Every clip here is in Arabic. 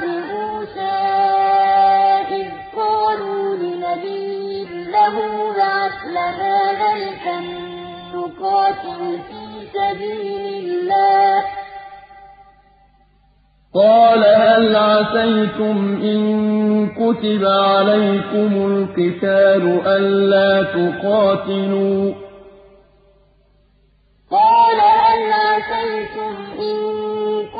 بَعْدِ مُوسَىٰ إِذْ قَالُوا لِنَبِيٍّ لَّهُمُ ابْعَثْ لَنَا مَلِكًا نُّقَاتِلْ فِي سَبِيلِ اللَّهِ ۖ. قَالَ هَلْ عَسَيْتُمْ إِن كُتِبَ عَلَيْكُمُ الْقِتَالُ أَلَّا تُقَاتِلُوا ۖ؟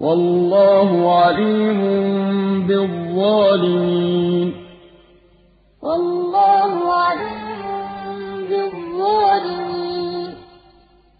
والله عليم بالظالمين. والله عليم